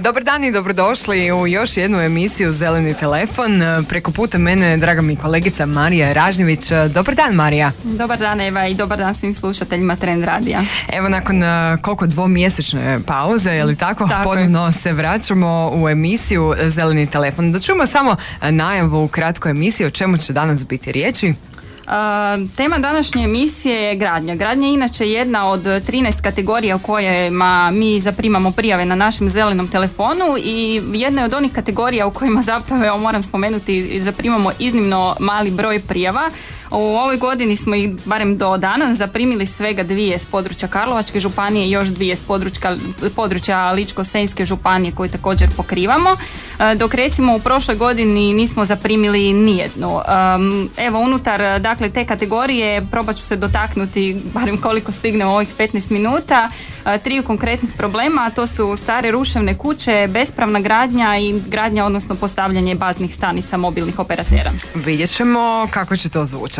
Dobar dan i dobrodošli u još jednu emisiju Zeleni telefon. Preko puta mene draga mi kolegica Marija Ražnjević. Dobar dan Marija. Dobar dan Eva i dobar dan svim slušateljima Trend Radija. Evo nakon uh, koliko dvomjesečne pauze, je li tako? Tako je. Ponovno se vraćamo u emisiju Zeleni telefon. Da čujemo samo najavu kratko emisije o čemu će danas biti riječi. Tema današnje emisije je gradnja. Gradnja je inače jedna od 13 kategorija u kojima mi zaprimamo prijave na našem zelenom telefonu i jedna je od onih kategorija u kojima zapravo, moram spomenuti, zaprimamo iznimno mali broj prijava. U ovoj godini smo ih barem do danas zaprimili svega dvije s područja Karlovačke županije i još dvije s područja, područja Ličko-Senjske županije koju također pokrivamo. E, Dok recimo u prošloj godini nismo zaprimili nijednu. Evo unutar dakle te kategorije probat ću se dotaknuti barem koliko stigne u ovih 15 minuta e, triju konkretnih problema, to su stare ruševne kuće, bespravna gradnja i gradnja odnosno postavljanje baznih stanica mobilnih operatera. Vidjet ćemo kako će to zvučati.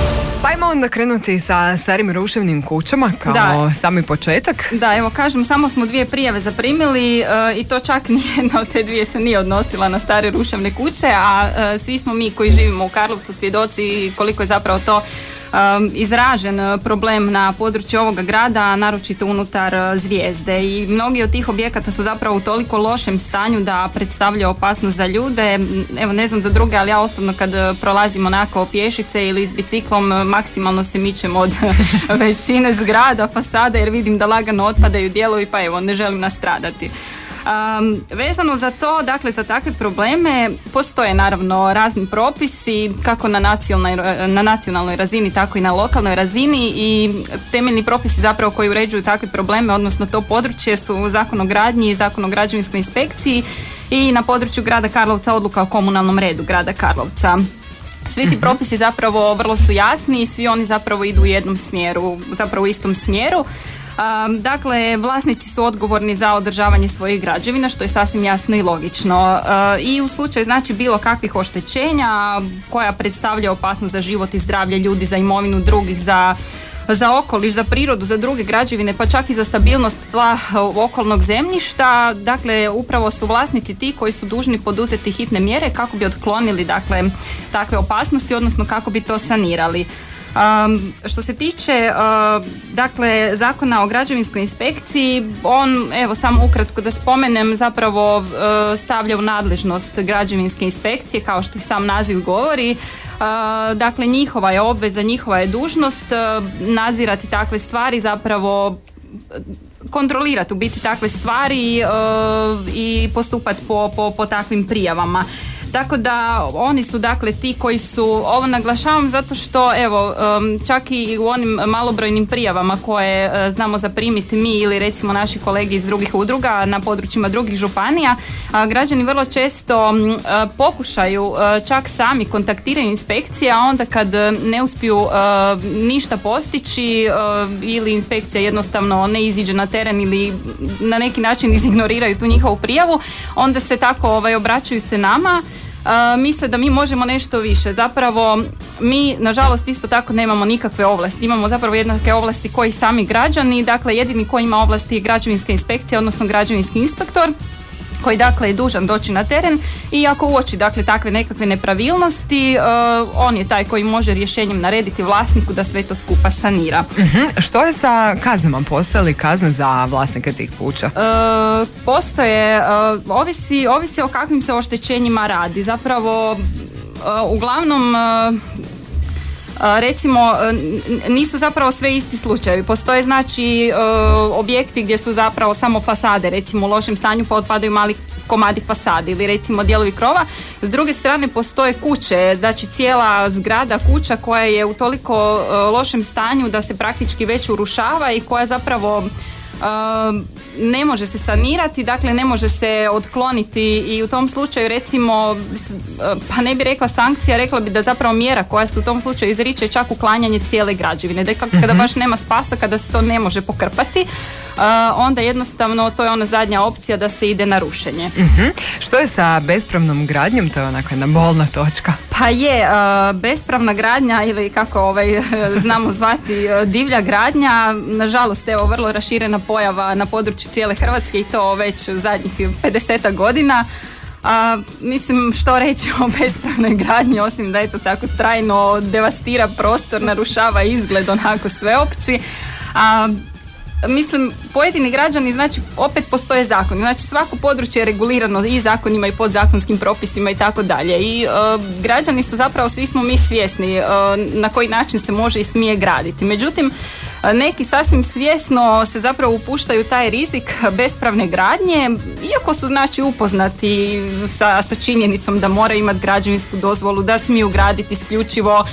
Pa ajmo onda krenuti sa starim ruševnim kućama kao Da. sami početak. Da, evo kažem, samo smo dvije prijave zaprimili e, i to čak nijedna od te dvije se nije odnosila na stare ruševne kuće, a e, svi smo mi koji živimo u Karlovcu svjedoci koliko je zapravo to izražen e, problem na području ovoga grada, naročito unutar e, zvijezde i mnogi od tih objekata su zapravo u toliko lošem stanju da predstavljaju opasnost za ljude. Evo ne znam za druge, ali ja osobno kad e, prolazim onako pješice ili s biciklom maksimalno se mičem od većine zgrada, fasada jer vidim da lagano otpadaju dijelovi pa evo ne želim nastradati. Um, vezano za to, dakle za takve probleme postoje naravno razni propisi kako na nacionalnoj, na nacionalnoj razini tako i na lokalnoj razini i temeljni propisi zapravo koji uređuju takve probleme odnosno to područje su Zakon o gradnji i Zakon o građevinskoj inspekciji i na području grada Karlovca odluka o komunalnom redu grada Karlovca. Svi ti propisi zapravo vrlo su jasni i svi oni zapravo idu u jednom smjeru, zapravo u istom smjeru. Dakle, vlasnici su odgovorni za održavanje svojih građevina, što je sasvim jasno i logično. I u slučaju znači bilo kakvih oštećenja koja predstavlja opasnost za život i zdravlje ljudi, za imovinu drugih, za za okoliš, za prirodu, za druge građevine, pa čak i za stabilnost tla okolnog zemljišta. Dakle, upravo su vlasnici ti koji su dužni poduzeti hitne mjere kako bi otklonili dakle, takve opasnosti, odnosno kako bi to sanirali. Um, što se tiče uh, dakle zakona o građevinskoj inspekciji on evo samo ukratko da spomenem zapravo uh, stavlja u nadležnost građevinske inspekcije kao što sam naziv govori Uh, dakle njihova je obveza, njihova je dužnost uh, nadzirati takve stvari zapravo kontrolirati u biti takve stvari uh, i postupati po, po, po takvim prijavama. Tako da oni su dakle ti koji su, ovo naglašavam zato što evo čak i u onim malobrojnim prijavama koje uh, znamo zaprimiti mi ili recimo naši kolegi iz drugih udruga na područjima drugih županija, građani vrlo često uh, pokušaju uh, čak sami kontaktiraju inspekcije, a onda kad ne uspiju ništa postići ili inspekcija jednostavno ne iziđe na teren ili na neki način izignoriraju tu njihovu prijavu, onda se tako ovaj, obraćaju se nama misle da mi možemo nešto više. Zapravo mi nažalost isto tako nemamo nikakve ovlasti. Imamo zapravo jednake ovlasti koji sami građani, dakle jedini koji ima ovlasti je građevinska inspekcija, odnosno građevinski inspektor koji dakle je dužan doći na teren i ako uoči dakle takve nekakve nepravilnosti uh, on je taj koji može rješenjem narediti vlasniku da sve to skupa sanira. Mhm. Što je sa kaznama? Postoje li kazne za vlasnike tih kuća? E, postoje, e, ovisi, ovisi o kakvim se oštećenjima radi. Zapravo, uglavnom, recimo e, nisu zapravo sve isti slučajevi. Postoje znači e, objekti gdje su zapravo samo fasade recimo u lošem stanju pa otpadaju mali komadi fasade ili recimo dijelovi krova. S druge strane postoje kuće, znači cijela zgrada kuća koja je u toliko e, lošem stanju da se praktički već urušava i koja zapravo ne može se sanirati, dakle ne može se otkloniti i u tom slučaju recimo, pa ne bi rekla sankcija, rekla bi da zapravo mjera koja se u tom slučaju izriče čak uklanjanje cijele građevine. Da kada baš nema spasa, kada se to ne može pokrpati, onda jednostavno to je ona zadnja opcija da se ide na rušenje. uh Što je sa bespravnom gradnjom? To je onako jedna bolna točka. Pa je, bespravna gradnja ili kako ovaj, znamo zvati divlja gradnja, nažalost evo vrlo raširena pojava na području cijele Hrvatske i to već u zadnjih 50 godina. A, mislim što reći o bespravnoj gradnji osim da je to tako trajno devastira prostor, narušava izgled onako sveopći. A, mislim, pojedini građani, znači, opet postoje zakoni. Znači, svako područje je regulirano i zakonima i podzakonskim propisima i tako dalje. I e, građani su zapravo, svi smo mi svjesni e, na koji način se može i smije graditi. Međutim, neki sasvim svjesno se zapravo upuštaju taj rizik bespravne gradnje, iako su znači upoznati sa, sa činjenicom da mora imati građevinsku dozvolu, da smiju graditi isključivo uh,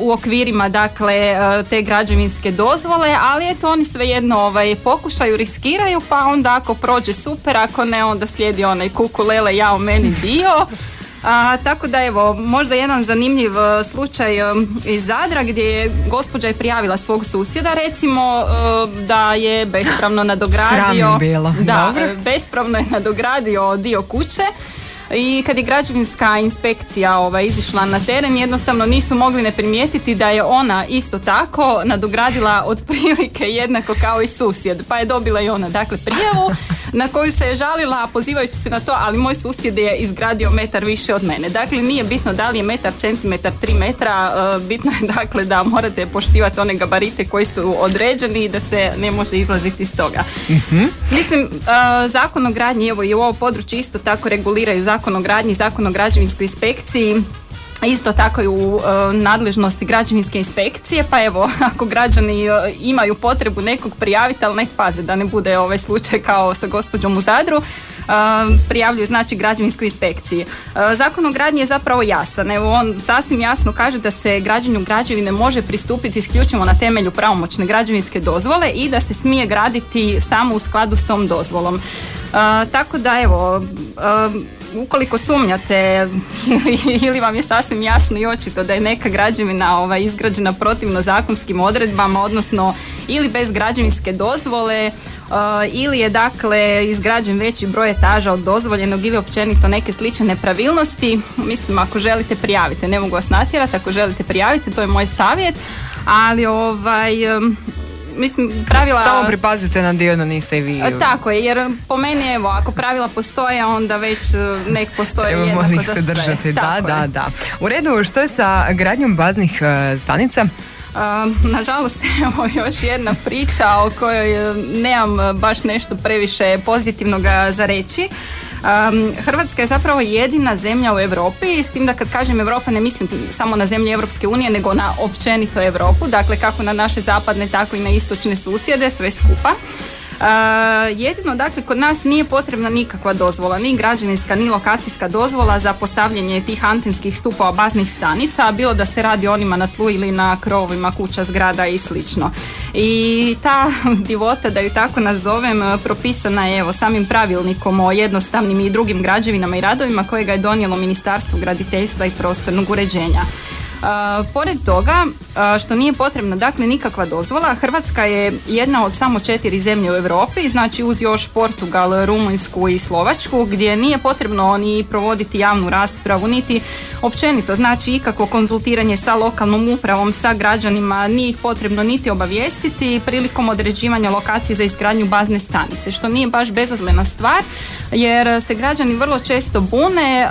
u okvirima dakle uh, te građevinske dozvole, ali eto oni svejedno ovaj, pokušaju, riskiraju, pa onda ako prođe super, ako ne onda slijedi onaj kukulele ja o meni dio. A, tako da evo, možda jedan zanimljiv e, slučaj e, iz Zadra gdje je gospođa je prijavila svog susjeda recimo e, da je bespravno nadogradio bilo. Da, bespravno je nadogradio dio kuće i kad je građevinska inspekcija ovaj, izišla na teren jednostavno nisu mogli ne primijetiti da je ona isto tako nadogradila otprilike jednako kao i susjed pa je dobila i ona dakle prijavu na koju se je žalila pozivajući se na to ali moj susjed je izgradio metar više od mene. Dakle nije bitno da li je metar centimetar tri metra e, bitno je dakle da morate poštivati one gabarite koji su određeni i da se ne može izlaziti iz toga. Uh mislim uh, zakon o gradnji evo i u ovo područje isto tako reguliraju zakon o gradnji, zakon o građevinskoj inspekciji, Isto tako i u e, nadležnosti građevinske inspekcije, pa evo, ako građani e, imaju potrebu nekog prijaviti, ali nek paze da ne bude ovaj slučaj kao sa gospođom u Zadru, e, prijavljuju znači građevinskoj inspekciji. Zakon o gradnji je zapravo jasan. Evo on sasvim jasno kaže da se građenju građevine može pristupiti isključivo na temelju pravomoćne građevinske dozvole i da se smije graditi samo u skladu s tom dozvolom. tako da evo ukoliko sumnjate ili, vam je sasvim jasno i očito da je neka građevina ovaj, izgrađena protivno zakonskim odredbama, odnosno ili bez građevinske dozvole uh, ili je dakle izgrađen veći broj etaža od dozvoljenog ili općenito neke slične nepravilnosti, mislim ako želite prijavite, ne mogu vas natjerati, ako želite prijavite, to je moj savjet, ali ovaj um, mislim pravila... Samo pripazite na dio da niste i vi. Tako je, jer po meni evo, ako pravila postoje, onda već e, nek postoje Trebamo jednako se držati, da, da, da. U redu, što je sa gradnjom baznih uh, stanica? Uh, nažalost, evo još jedna priča o kojoj nemam baš nešto previše pozitivnog za reći. Um, Hrvatska je zapravo jedina zemlja u Europi, s tim da kad kažem Europa ne mislim samo na zemlje Europske unije, nego na općenito Europu, dakle kako na naše zapadne, tako i na istočne susjede, sve skupa. Jedino, dakle, kod nas nije potrebna nikakva dozvola, ni građevinska, ni lokacijska dozvola za postavljanje tih antenskih stupova baznih stanica, bilo da se radi onima na tlu ili na krovovima kuća, zgrada i slično. I ta divota, da ju tako nazovem, propisana je evo samim pravilnikom o jednostavnim i drugim građevinama i radovima kojega je donijelo Ministarstvo graditeljstva i prostornog uređenja pored toga, što nije potrebna dakle nikakva dozvola, Hrvatska je jedna od samo četiri zemlje u Europi, znači uz još Portugal, Rumunjsku i Slovačku, gdje nije potrebno ni provoditi javnu raspravu, niti općenito, znači ikakvo konzultiranje sa lokalnom upravom, sa građanima, nije ih potrebno niti obavijestiti prilikom određivanja lokacije za izgradnju bazne stanice, što nije baš bezazlena stvar, jer se građani vrlo često bune,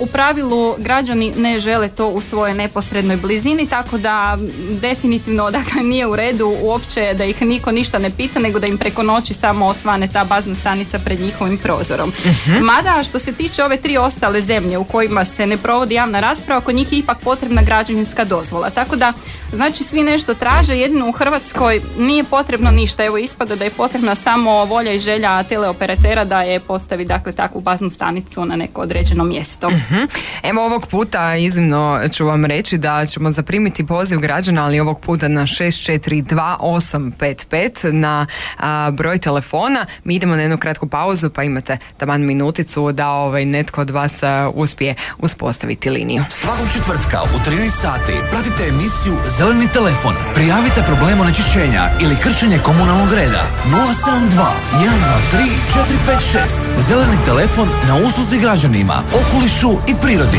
u pravilu građani ne žele to u svojoj neposrednoj blizini, tako da da definitivno dakle, nije u redu uopće da ih niko ništa ne pita nego da im preko noći samo osvane ta bazna stanica pred njihovim prozorom. Mada što se tiče ove tri ostale zemlje u kojima se ne provodi javna rasprava, kod njih je ipak potrebna građevinska dozvola. Tako da, znači svi nešto traže, jedino u Hrvatskoj nije potrebno ništa. Evo ispada da je potrebna samo volja i želja teleoperatera da je postavi dakle takvu baznu stanicu na neko određeno mjesto. Evo ovog puta iznimno ću vam reći da ćemo zaprimiti poziv građana, ali ovog puta na 642855 na a, broj telefona. Mi idemo na jednu kratku pauzu pa imate taman minuticu da ovaj netko od vas a, uspije uspostaviti liniju. Svakog četvrtka u 13 sati pratite emisiju Zeleni telefon. Prijavite problem onečišćenja ili kršenje komunalnog reda. 072 123 456. Zeleni telefon na usluzi građanima, okolišu i prirodi.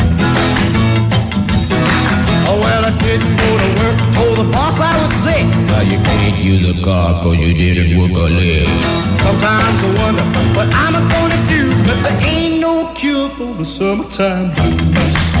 Oh well, I didn't go to work, told the boss I was sick. Now you can't use a car cause you didn't work a leg. Sometimes I wonder what I'm gonna do, but there ain't no cure for the summertime blues.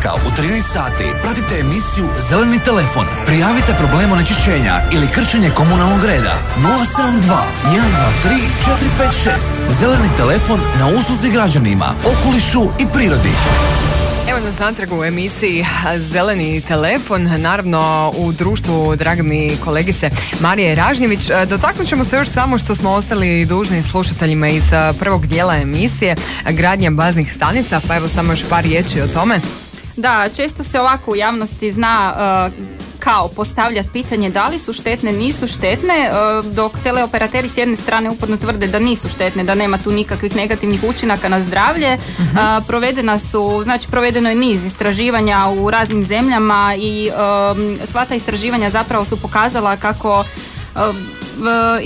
Četvrtka u 13 sati pratite emisiju Zeleni telefon. Prijavite problem onečišćenja ili kršenje komunalnog reda. 072 123 456. Zeleni telefon na usluzi građanima, okolišu i prirodi. Evo nas natrag u emisiji Zeleni telefon, naravno u društvu drage mi kolegice Marije Ražnjević. Dotaknut ćemo se još samo što smo ostali dužni slušateljima iz prvog dijela emisije, gradnja baznih stanica, pa evo samo još par riječi o tome. Da, često se ovako u javnosti zna uh, kao postavljati pitanje da li su štetne, nisu štetne, uh, dok teleoperateri s jedne strane uporno tvrde da nisu štetne, da nema tu nikakvih negativnih učinaka na zdravlje. Uh, provedena su, znači provedeno je niz istraživanja u raznim zemljama i um, sva ta istraživanja zapravo su pokazala kako i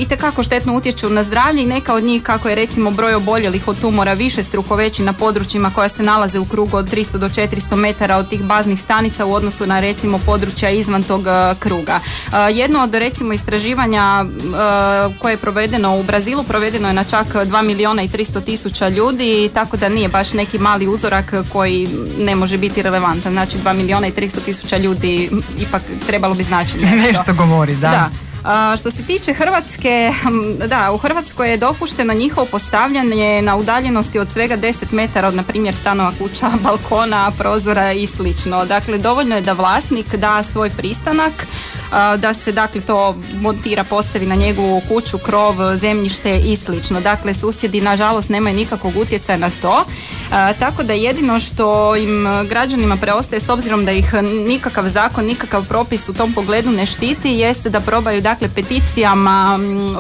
tekako štetno utječu na zdravlje i neka od njih kako je recimo broj oboljelih od tumora više struko veći na područjima koja se nalaze u krugu od 300 do 400 metara od tih baznih stanica u odnosu na recimo područja izvan tog e, kruga. E, jedno od recimo istraživanja e, koje je provedeno u Brazilu provedeno je na čak 2 miliona i 300 tisuća ljudi tako da nije baš neki mali uzorak koji ne može biti relevantan. Znači 2 miliona i 300 tisuća ljudi ipak trebalo bi znači nešto. Nešto govori, da. Da. Što se tiče Hrvatske, da, u Hrvatskoj je dopušteno njihovo postavljanje na udaljenosti od svega 10 metara od, na primjer, stanova kuća, balkona, prozora i slično. Dakle, dovoljno je da vlasnik da svoj pristanak, da se, dakle, to montira, postavi na njegovu kuću, krov, zemljište i slično. Dakle, susjedi, nažalost, nemaju nikakvog utjecaja na to. Tako da jedino što im građanima preostaje s obzirom da ih nikakav zakon, nikakav propis u tom pogledu ne štiti jeste da probaju dakle peticijama,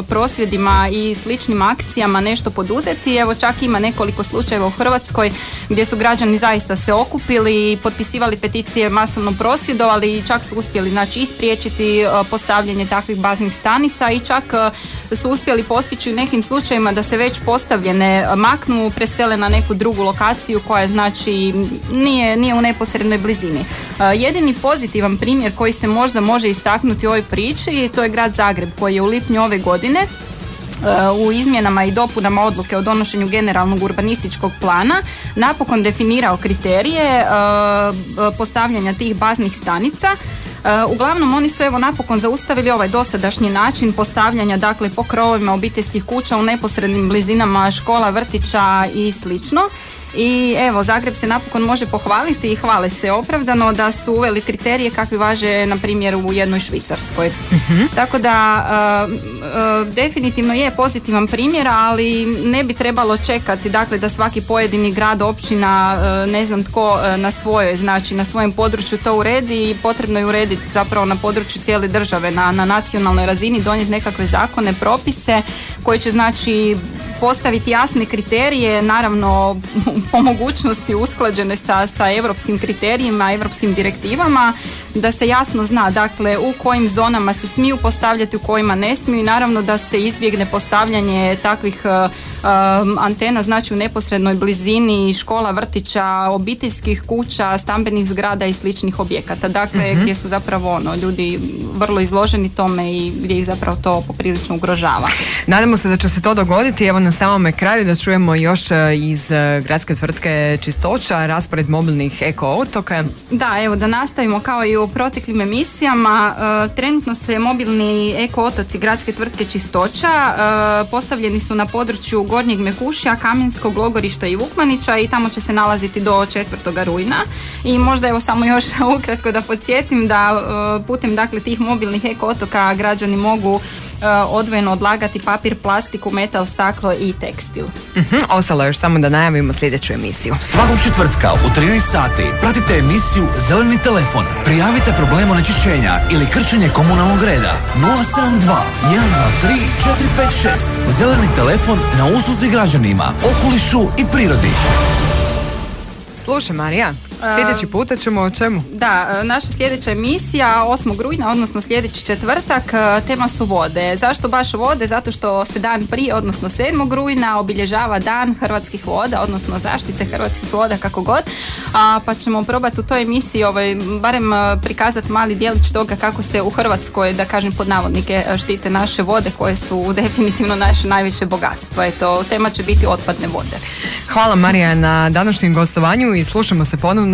prosvjedima i sličnim akcijama nešto poduzeti. Evo čak ima nekoliko slučajeva u Hrvatskoj gdje su građani zaista se okupili i potpisivali peticije, masovno prosvjedovali i čak su uspjeli znači ispriječiti postavljanje takvih baznih stanica i čak su uspjeli postići u nekim slučajevima da se već postavljene maknu, presele na neku drugu lokaciju koja znači nije, nije u neposrednoj blizini. Jedini pozitivan primjer koji se možda može istaknuti u ovoj priči to je grad Zagreb koji je u lipnju ove godine u izmjenama i dopunama odluke o donošenju generalnog urbanističkog plana napokon definirao kriterije postavljanja tih baznih stanica Uglavnom oni su evo napokon zaustavili ovaj dosadašnji način postavljanja dakle po krovovima obiteljskih kuća u neposrednim blizinama škola, vrtića i slično i evo Zagreb se napokon može pohvaliti i hvale se opravdano da su uveli kriterije kakvi važe na primjer u jednoj Švicarskoj. Mhm. Tako da definitivno je pozitivan primjer, ali ne bi trebalo čekati dakle da svaki pojedini grad, općina, ne znam tko na svojoj, znači na svojem području to uredi i potrebno je urediti zapravo na području cijele države na, na nacionalnoj razini donijeti nekakve zakone, propise koji će znači postaviti jasne kriterije, naravno po mogućnosti usklađene sa, sa europskim kriterijima, europskim direktivama, da se jasno zna dakle u kojim zonama se smiju postavljati, u kojima ne smiju i naravno da se izbjegne postavljanje takvih uh, um, antena znači u neposrednoj blizini škola, vrtića, obiteljskih kuća, stambenih zgrada i sličnih objekata. Dakle, Mhm. gdje su zapravo ono, ljudi vrlo izloženi tome i gdje ih zapravo to poprilično ugrožava. Nadamo se da će se to dogoditi. Evo na samome kraju da čujemo još e, iz e, gradske tvrtke Čistoća raspored mobilnih eko otoka. Da, evo da nastavimo kao i u proteklim emisijama. E, trenutno se mobilni eko otoci gradske tvrtke Čistoća e, postavljeni su na području Gornjeg Mekušja, Kamenskog, Logorišta i Vukmanića i tamo će se nalaziti do 4. rujna. I možda evo samo još ukratko da podsjetim da e, putem dakle tih mobilnih eko otoka građani mogu odvojeno odlagati papir, plastiku, metal, staklo i tekstil. Mhm, Ostalo je još samo da najavimo sljedeću emisiju. Svakog četvrtka u 13 sati pratite emisiju Zeleni telefon. Prijavite problem onečišćenja ili kršenje komunalnog reda. 072 123 456. Zeleni telefon na usluzi građanima, okolišu i prirodi. Slušaj Marija, sljedeći puta ćemo o čemu? Da, e, naša sljedeća emisija 8. rujna, odnosno sljedeći četvrtak, e, tema su vode. Zašto baš vode? Zato što se dan prije, odnosno 7. rujna, obilježava dan hrvatskih voda, odnosno zaštite hrvatskih voda, kako god. A, pa ćemo probati u toj emisiji ovaj, barem e, prikazati mali dijelić toga kako se u Hrvatskoj, da kažem pod navodnike, štite naše vode koje su definitivno naše najveće bogatstvo. Eto, tema će biti otpadne vode. Hvala Marija na današnjem gostovanju i slušamo se ponovno